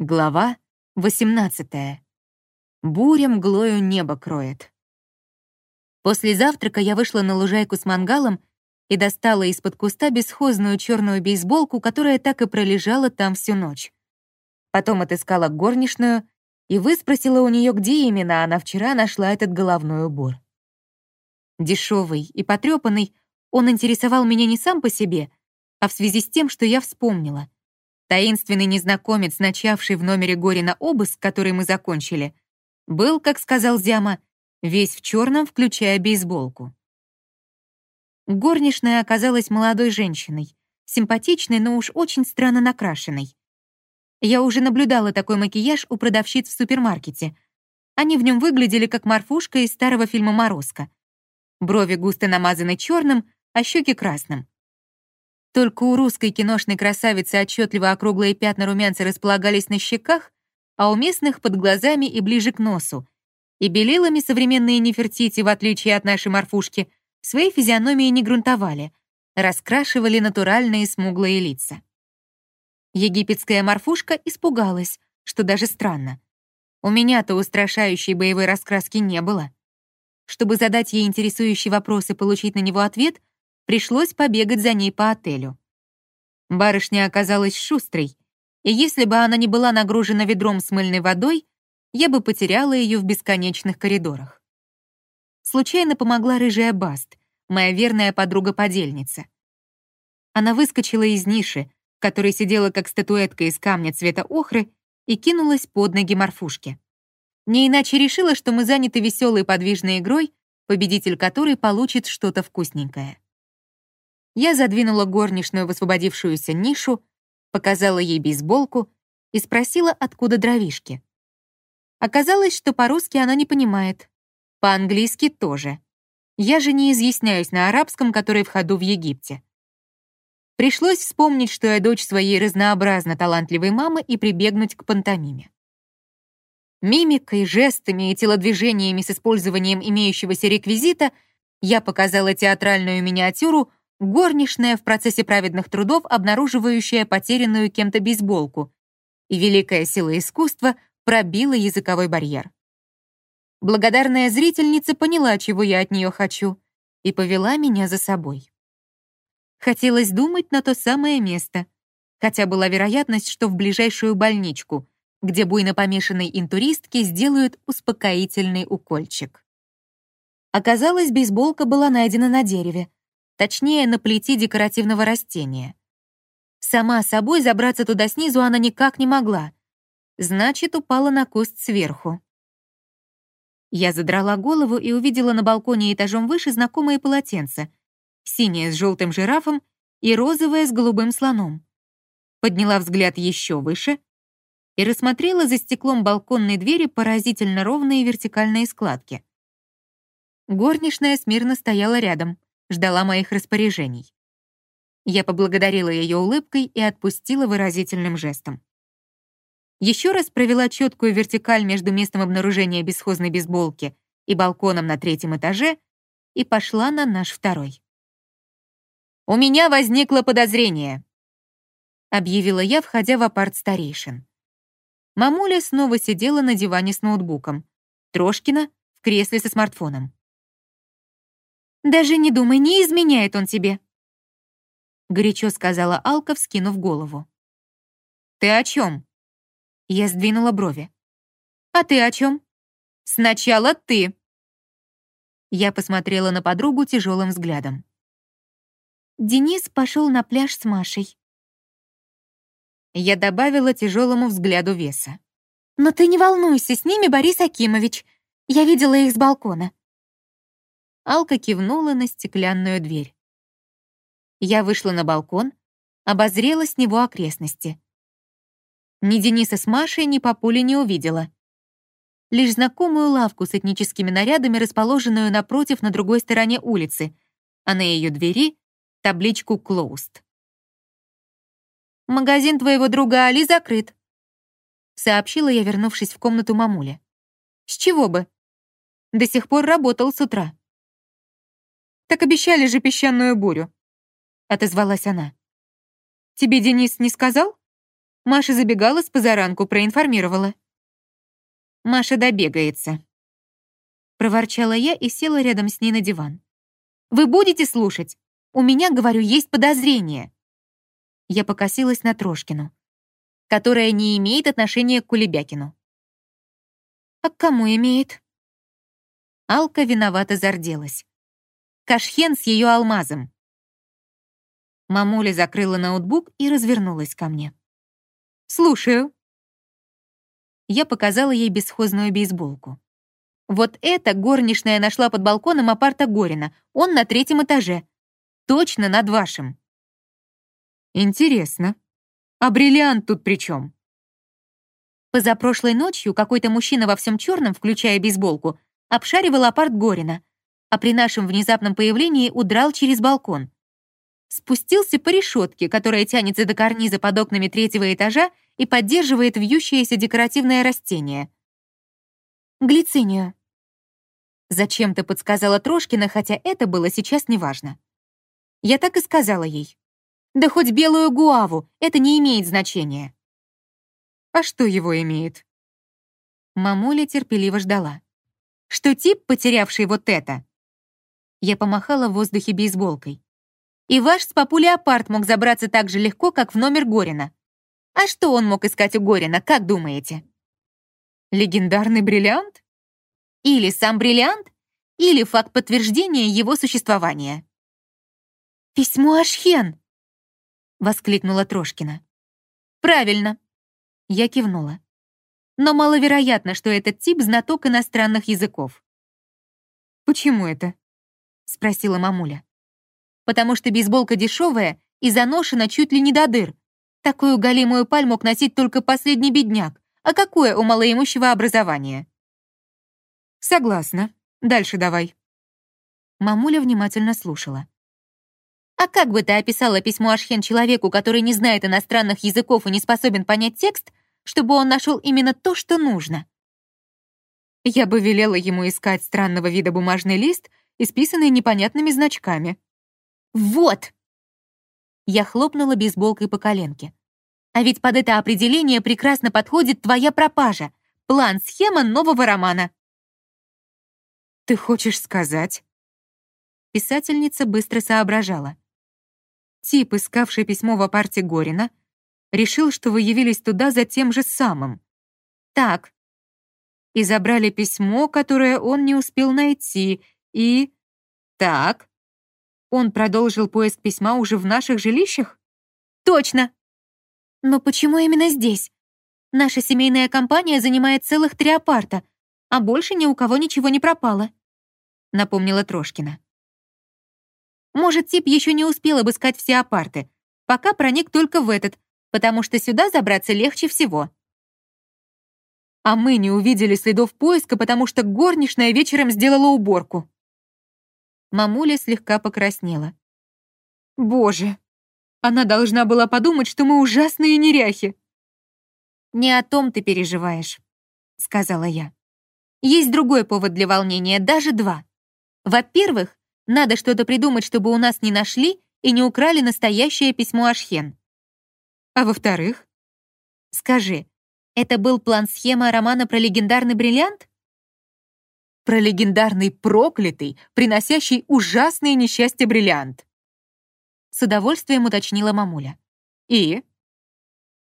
Глава 18. Буря мглою небо кроет. После завтрака я вышла на лужайку с мангалом и достала из-под куста бесхозную черную бейсболку, которая так и пролежала там всю ночь. Потом отыскала горничную и выспросила у нее, где именно она вчера нашла этот головной убор. Дешевый и потрепанный, он интересовал меня не сам по себе, а в связи с тем, что я вспомнила — Таинственный незнакомец, начавший в номере Горина обыск, который мы закончили, был, как сказал Зяма, весь в черном, включая бейсболку. Горничная оказалась молодой женщиной, симпатичной, но уж очень странно накрашенной. Я уже наблюдала такой макияж у продавщиц в супермаркете. Они в нем выглядели как морфушка из старого фильма «Морозко». Брови густо намазаны черным, а щеки красным. Только у русской киношной красавицы отчетливо округлые пятна румянца располагались на щеках, а у местных — под глазами и ближе к носу. И белилами современные Нефертити, в отличие от нашей морфушки, свои физиономии не грунтовали, раскрашивали натуральные смуглые лица. Египетская морфушка испугалась, что даже странно. У меня-то устрашающей боевой раскраски не было. Чтобы задать ей интересующий вопрос и получить на него ответ, пришлось побегать за ней по отелю. Барышня оказалась шустрой, и если бы она не была нагружена ведром с мыльной водой, я бы потеряла ее в бесконечных коридорах. Случайно помогла рыжая Баст, моя верная подруга-подельница. Она выскочила из ниши, в которой сидела как статуэтка из камня цвета охры, и кинулась под ноги морфушки. Не иначе решила, что мы заняты веселой подвижной игрой, победитель которой получит что-то вкусненькое. Я задвинула горничную в освободившуюся нишу, показала ей бейсболку и спросила, откуда дровишки. Оказалось, что по-русски она не понимает. По-английски тоже. Я же не изъясняюсь на арабском, который в ходу в Египте. Пришлось вспомнить, что я дочь своей разнообразно талантливой мамы и прибегнуть к пантомиме. Мимикой, жестами и телодвижениями с использованием имеющегося реквизита я показала театральную миниатюру горничная в процессе праведных трудов, обнаруживающая потерянную кем-то бейсболку, и великая сила искусства пробила языковой барьер. Благодарная зрительница поняла, чего я от нее хочу, и повела меня за собой. Хотелось думать на то самое место, хотя была вероятность, что в ближайшую больничку, где буйно помешанной интуристке сделают успокоительный укольчик. Оказалось, бейсболка была найдена на дереве, точнее, на плети декоративного растения. Сама собой забраться туда снизу она никак не могла. Значит, упала на куст сверху. Я задрала голову и увидела на балконе этажом выше знакомые полотенца. Синее с желтым жирафом и розовое с голубым слоном. Подняла взгляд еще выше и рассмотрела за стеклом балконной двери поразительно ровные вертикальные складки. Горничная смирно стояла рядом ждала моих распоряжений. Я поблагодарила ее улыбкой и отпустила выразительным жестом. Еще раз провела четкую вертикаль между местом обнаружения бесхозной бейсболки и балконом на третьем этаже и пошла на наш второй. «У меня возникло подозрение», — объявила я, входя в апарт старейшин. Мамуля снова сидела на диване с ноутбуком, Трошкина — в кресле со смартфоном. Даже не думай, не изменяет он тебе», — горячо сказала Алка, вскинув голову. «Ты о чем? Я сдвинула брови. «А ты о чем? Сначала ты!» Я посмотрела на подругу тяжелым взглядом. Денис пошел на пляж с Машей. Я добавила тяжелому взгляду веса. «Но ты не волнуйся, с ними Борис Акимович. Я видела их с балкона. Алка кивнула на стеклянную дверь. Я вышла на балкон, обозрела с него окрестности. Ни Дениса с Машей, ни Папули не увидела. Лишь знакомую лавку с этническими нарядами, расположенную напротив на другой стороне улицы, а на ее двери — табличку «Closed». «Магазин твоего друга Али закрыт», — сообщила я, вернувшись в комнату мамули. «С чего бы? До сих пор работал с утра». Так обещали же песчаную бурю», — отозвалась она. «Тебе Денис не сказал? Маша забегала с позаранку, проинформировала. Маша добегается. Проворчала я и села рядом с ней на диван. «Вы будете слушать? У меня, говорю, есть подозрение». Я покосилась на Трошкину, которая не имеет отношения к Кулебякину. «А к кому имеет?» Алка виновато зарделась. Кашхен с ее алмазом. Мамуля закрыла ноутбук и развернулась ко мне. «Слушаю». Я показала ей бесхозную бейсболку. Вот это горничная нашла под балконом апарта Горина. Он на третьем этаже. Точно над вашим. Интересно. А бриллиант тут при чем? Позапрошлой ночью какой-то мужчина во всем черном, включая бейсболку, обшаривал апарт Горина, а при нашем внезапном появлении удрал через балкон спустился по решетке, которая тянется до карниза под окнами третьего этажа и поддерживает вьющееся декоративное растение. Глицинию. Зачем-то подсказала Трошкина, хотя это было сейчас неважно. Я так и сказала ей. Да хоть белую гуаву, это не имеет значения. А что его имеет? Мамуля терпеливо ждала. Что тип, потерявший вот это? Я помахала в воздухе бейсболкой. И ваш с папу Леопард мог забраться так же легко, как в номер Горина. А что он мог искать у Горина, как думаете? Легендарный бриллиант? Или сам бриллиант, или факт подтверждения его существования. «Письмо Ашхен!» — воскликнула Трошкина. «Правильно!» — я кивнула. Но маловероятно, что этот тип знаток иностранных языков. «Почему это?» — спросила мамуля потому что бейсболка дешевая и заношена чуть ли не до дыр. Такую голимую паль мог носить только последний бедняк. А какое у малоимущего образование? Согласна. Дальше давай. Мамуля внимательно слушала. А как бы ты описала письмо Ашхен человеку, который не знает иностранных языков и не способен понять текст, чтобы он нашел именно то, что нужно? Я бы велела ему искать странного вида бумажный лист, исписанный непонятными значками. «Вот!» Я хлопнула бейсболкой по коленке. «А ведь под это определение прекрасно подходит твоя пропажа. План-схема нового романа». «Ты хочешь сказать?» Писательница быстро соображала. Тип, искавший письмо в апарте Горина, решил, что вы явились туда за тем же самым. Так. И забрали письмо, которое он не успел найти, и... Так. Он продолжил поиск письма уже в наших жилищах? Точно! Но почему именно здесь? Наша семейная компания занимает целых три апарта, а больше ни у кого ничего не пропало, напомнила Трошкина. Может, тип еще не успел обыскать все апарты, пока проник только в этот, потому что сюда забраться легче всего. А мы не увидели следов поиска, потому что горничная вечером сделала уборку. Мамуля слегка покраснела. «Боже, она должна была подумать, что мы ужасные неряхи». «Не о том ты переживаешь», — сказала я. «Есть другой повод для волнения, даже два. Во-первых, надо что-то придумать, чтобы у нас не нашли и не украли настоящее письмо Ашхен. А во-вторых, скажи, это был план-схема романа про легендарный бриллиант? Про легендарный проклятый, приносящий ужасные несчастья бриллиант. С удовольствием уточнила мамуля. И?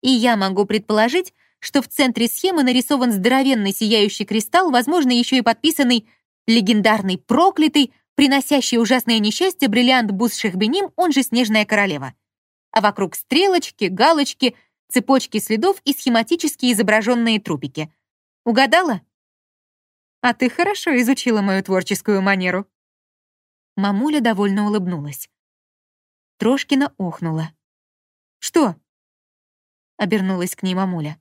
И я могу предположить, что в центре схемы нарисован здоровенный сияющий кристалл, возможно, еще и подписанный «Легендарный проклятый, приносящий ужасное несчастье бриллиант Бус-Шехбеним, он же Снежная Королева». А вокруг стрелочки, галочки, цепочки следов и схематически изображенные трупики. Угадала? А ты хорошо изучила мою творческую манеру». Мамуля довольно улыбнулась. Трошкина охнула. «Что?» — обернулась к ней мамуля.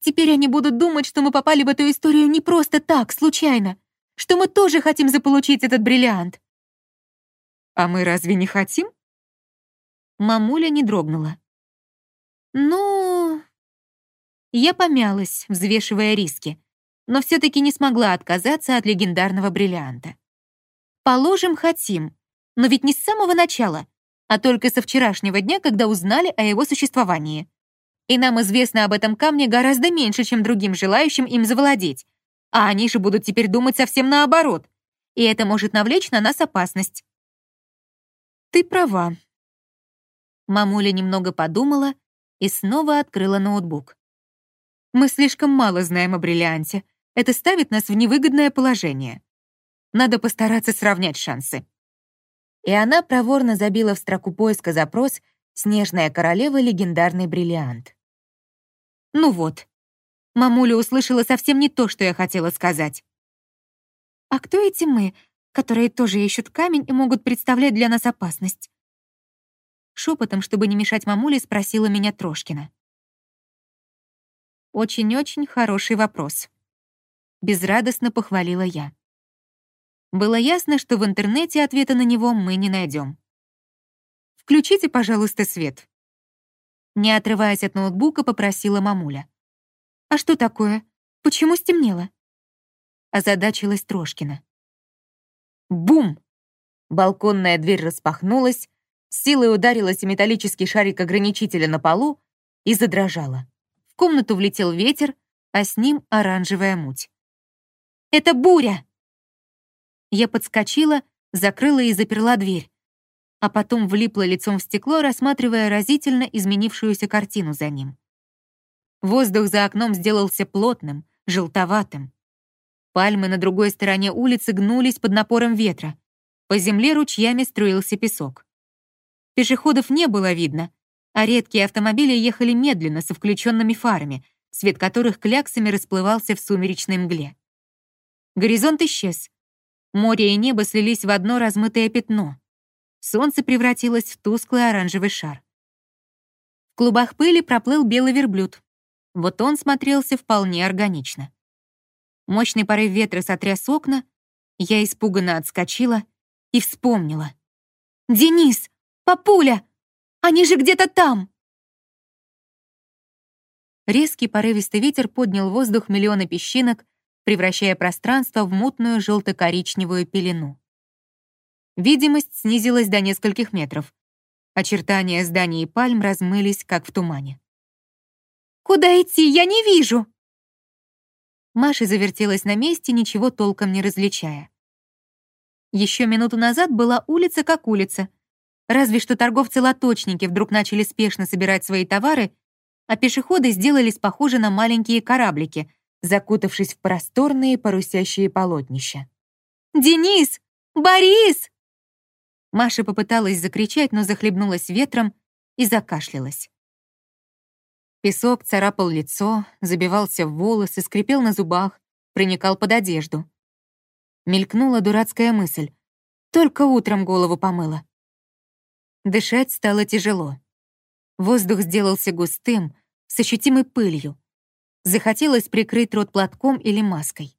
«Теперь они будут думать, что мы попали в эту историю не просто так, случайно, что мы тоже хотим заполучить этот бриллиант». «А мы разве не хотим?» Мамуля не дрогнула. «Ну...» Я помялась, взвешивая риски но все-таки не смогла отказаться от легендарного бриллианта. Положим, хотим, но ведь не с самого начала, а только со вчерашнего дня, когда узнали о его существовании. И нам известно об этом камне гораздо меньше, чем другим желающим им завладеть. А они же будут теперь думать совсем наоборот. И это может навлечь на нас опасность. Ты права. Мамуля немного подумала и снова открыла ноутбук. Мы слишком мало знаем о бриллианте. Это ставит нас в невыгодное положение. Надо постараться сравнять шансы. И она проворно забила в строку поиска запрос «Снежная королева. Легендарный бриллиант». Ну вот. Мамуля услышала совсем не то, что я хотела сказать. «А кто эти мы, которые тоже ищут камень и могут представлять для нас опасность?» Шепотом, чтобы не мешать мамуле, спросила меня Трошкина. «Очень-очень хороший вопрос», — безрадостно похвалила я. Было ясно, что в интернете ответа на него мы не найдем. «Включите, пожалуйста, свет», не отрываясь от ноутбука, попросила мамуля. «А что такое? Почему стемнело?» Озадачилась Трошкина. Бум! Балконная дверь распахнулась, силой ударилась о металлический шарик ограничителя на полу и задрожала. В комнату влетел ветер, а с ним оранжевая муть. «Это буря!» Я подскочила, закрыла и заперла дверь а потом влипла лицом в стекло, рассматривая разительно изменившуюся картину за ним. Воздух за окном сделался плотным, желтоватым. Пальмы на другой стороне улицы гнулись под напором ветра. По земле ручьями струился песок. Пешеходов не было видно, а редкие автомобили ехали медленно, со включенными фарами, свет которых кляксами расплывался в сумеречной мгле. Горизонт исчез. Море и небо слились в одно размытое пятно солнце превратилось в тусклый оранжевый шар. В клубах пыли проплыл белый верблюд. Вот он смотрелся вполне органично. Мощный порыв ветра сотряс окна, я испуганно отскочила и вспомнила. «Денис! Папуля! Они же где-то там!» Резкий порывистый ветер поднял воздух миллионы песчинок, превращая пространство в мутную желто-коричневую пелену. Видимость снизилась до нескольких метров. Очертания зданий и пальм размылись, как в тумане. «Куда идти? Я не вижу!» Маша завертелась на месте, ничего толком не различая. Еще минуту назад была улица как улица. Разве что торговцы-лоточники вдруг начали спешно собирать свои товары, а пешеходы сделались похожи на маленькие кораблики, закутавшись в просторные парусящие полотнища. «Денис! Борис!» Маша попыталась закричать, но захлебнулась ветром и закашлялась. Песок царапал лицо, забивался в волосы, скрипел на зубах, проникал под одежду. Мелькнула дурацкая мысль. Только утром голову помыла. Дышать стало тяжело. Воздух сделался густым, с ощутимой пылью. Захотелось прикрыть рот платком или маской.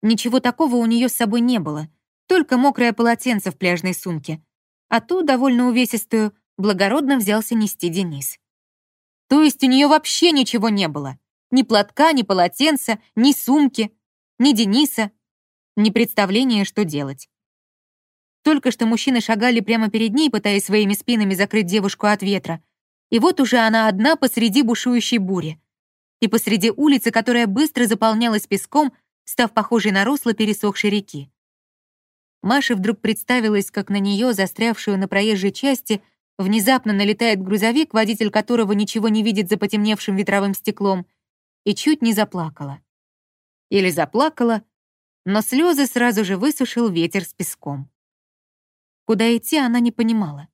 Ничего такого у нее с собой не было, только мокрое полотенце в пляжной сумке, а ту, довольно увесистую, благородно взялся нести Денис. То есть у нее вообще ничего не было. Ни платка, ни полотенца, ни сумки, ни Дениса, ни представления, что делать. Только что мужчины шагали прямо перед ней, пытаясь своими спинами закрыть девушку от ветра. И вот уже она одна посреди бушующей бури. И посреди улицы, которая быстро заполнялась песком, став похожей на русло пересохшей реки. Маше вдруг представилось, как на нее, застрявшую на проезжей части, внезапно налетает грузовик, водитель которого ничего не видит за потемневшим ветровым стеклом, и чуть не заплакала. Или заплакала, но слезы сразу же высушил ветер с песком. Куда идти она не понимала.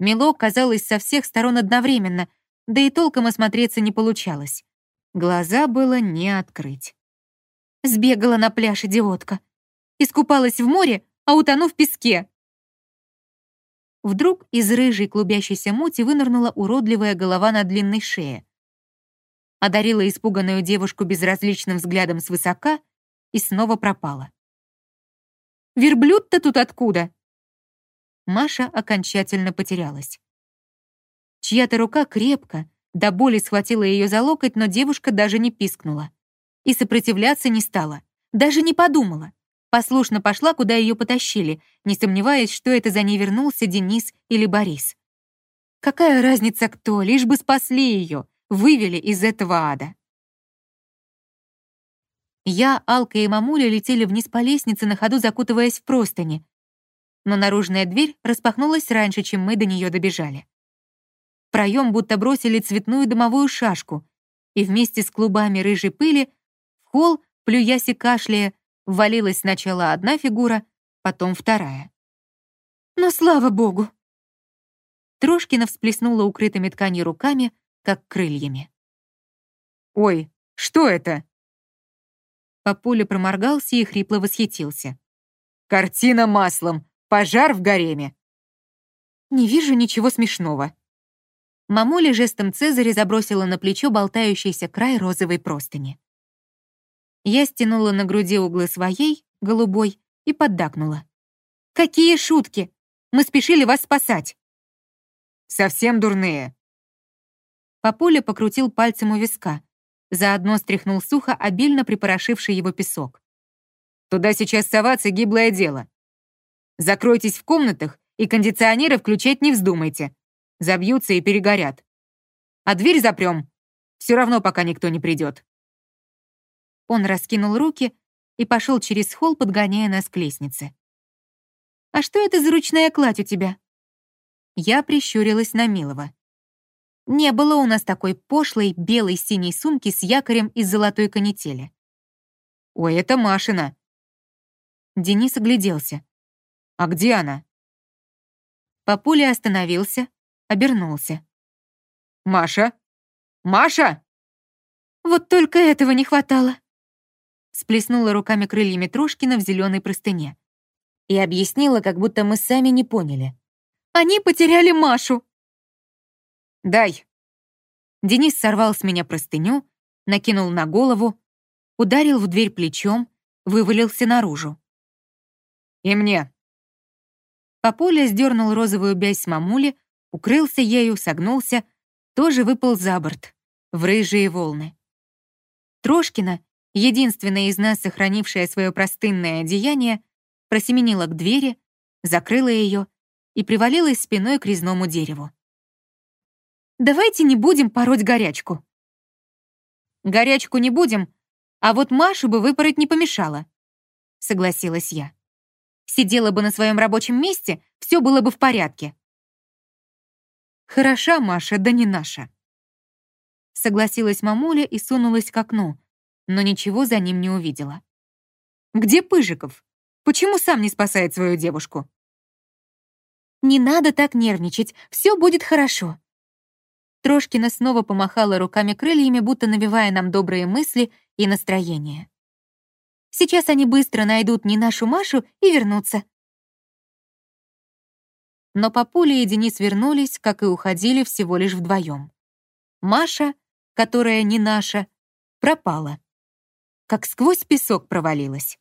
Мело казалось со всех сторон одновременно, да и толком осмотреться не получалось. Глаза было не открыть. Сбегала на пляж идиотка. Искупалась в море, а утону в песке. Вдруг из рыжей клубящейся мути вынырнула уродливая голова на длинной шее. Одарила испуганную девушку безразличным взглядом свысока и снова пропала. «Верблюд-то тут откуда?» Маша окончательно потерялась. Чья-то рука крепко, до боли схватила ее за локоть, но девушка даже не пискнула. И сопротивляться не стала, даже не подумала послушно пошла, куда ее потащили, не сомневаясь, что это за ней вернулся Денис или Борис. Какая разница кто, лишь бы спасли ее, вывели из этого ада. Я, Алка и мамуля летели вниз по лестнице, на ходу закутываясь в простыни. Но наружная дверь распахнулась раньше, чем мы до нее добежали. Проем будто бросили цветную дымовую шашку, и вместе с клубами рыжей пыли в холл, плюясь и кашляя, ввалилась сначала одна фигура, потом вторая. Но слава богу! Трошкина всплеснула укрытыми тканью руками, как крыльями. «Ой, что это?» Папуля проморгался и хрипло восхитился. «Картина маслом! Пожар в гареме!» «Не вижу ничего смешного». Мамуля жестом Цезаря забросила на плечо болтающийся край розовой простыни. Я стянула на груди углы своей, голубой, и поддакнула. «Какие шутки! Мы спешили вас спасать!» «Совсем дурные!» Папуля покрутил пальцем у виска, Заодно стряхнул сухо обильно припорошивший его песок. «Туда сейчас соваться гиблое дело. Закройтесь в комнатах и кондиционеры включать не вздумайте. Забьются и перегорят. А дверь запрем. Все равно, пока никто не придет». Он раскинул руки и пошел через холл, подгоняя нас к лестнице. «А что это за ручная кладь у тебя?» Я прищурилась на Милова. Не было у нас такой пошлой белой синей сумки с якорем из золотой канители. «Ой, это Машина!» Денис огляделся. «А где она?» Папуля остановился, обернулся. «Маша? Маша!» «Вот только этого не хватало!» Сплеснула руками крыльями Трошкина в зеленой простыне. И объяснила, как будто мы сами не поняли. «Они потеряли Машу!» «Дай!» Денис сорвал с меня простыню, накинул на голову, ударил в дверь плечом, вывалился наружу. «И мне!» Папуля сдернул розовую бязь с мамули, укрылся ею, согнулся, тоже выпал за борт, в рыжие волны. Трошкина, единственная из нас, сохранившая свое простынное одеяние, просеменила к двери, закрыла ее и привалилась спиной к резному дереву. Давайте не будем пороть горячку». «Горячку не будем, а вот Машу бы выпороть не помешало», — согласилась я. «Сидела бы на своем рабочем месте, все было бы в порядке». «Хороша Маша, да не наша», — согласилась мамуля и сунулась к окну, но ничего за ним не увидела. «Где Пыжиков? Почему сам не спасает свою девушку?» «Не надо так нервничать, все будет хорошо», Трошкина снова помахала руками-крыльями, будто навевая нам добрые мысли и настроение. Сейчас они быстро найдут не нашу Машу и вернутся. Но Папуля и Денис вернулись, как и уходили, всего лишь вдвоем. Маша, которая не наша, пропала. Как сквозь песок провалилась.